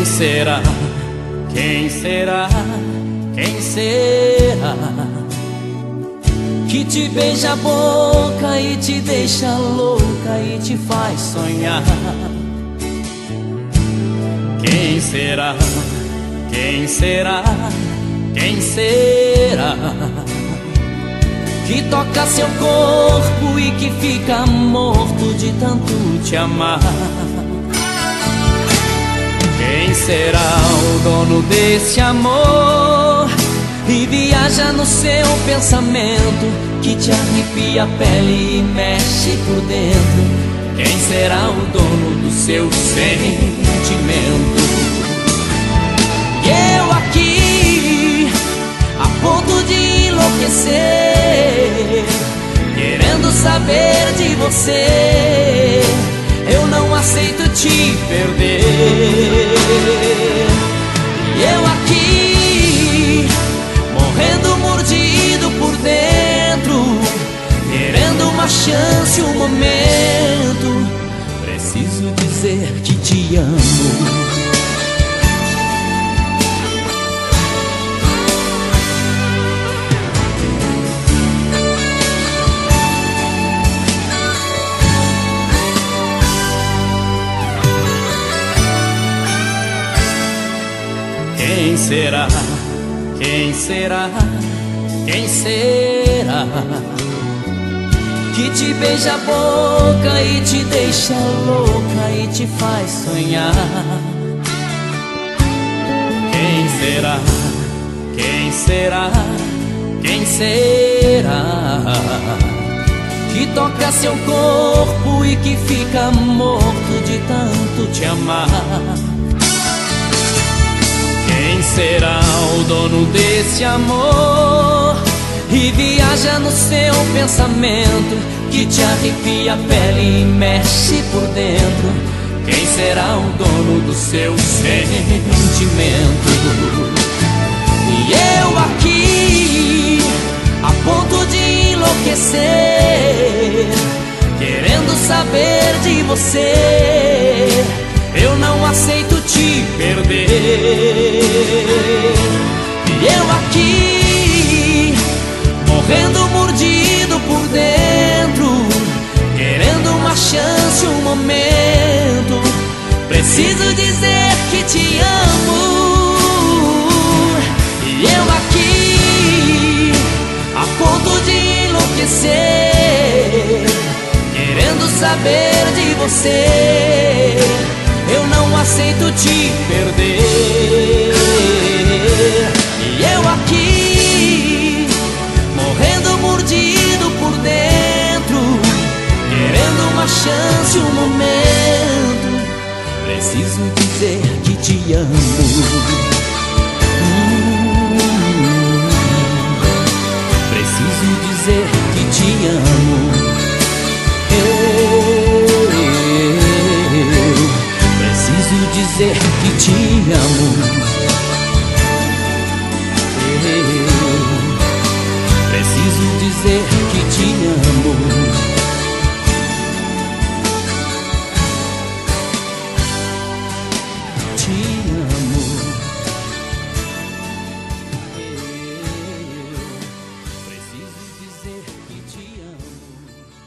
Quem será? Quem será? Quem será? Que te beija a boca e te deixa louca e te faz sonhar. Quem será? Quem será? Quem será? Que toca seu corpo e que fica morto de tanto te amar. Será o dono desse amor? E viaja no seu pensamento Que te arrepia a pele e mexe por dentro Quem será o dono do seu sentimento? E eu aqui, a ponto de enlouquecer Querendo saber de você Eu não aceito te perder chance, um momento Preciso dizer que te amo Quem será? Quem será? Quem será? Que te beija a boca e te deixa louca e te faz sonhar. Quem será? Quem será? Quem será? Que toca seu corpo e que fica morto de tanto te amar. Quem será o dono desse amor? E viaja no seu pensamento Que te arrepia a pele e mexe por dentro Quem será o dono do seu sentimento? E eu aqui, a ponto de enlouquecer Querendo saber de você saber de você. Eu não aceito te perder. E eu aqui, morrendo mordido por dentro Querendo uma chance, um momento. Preciso dizer que te amo me amou. Eu preciso dizer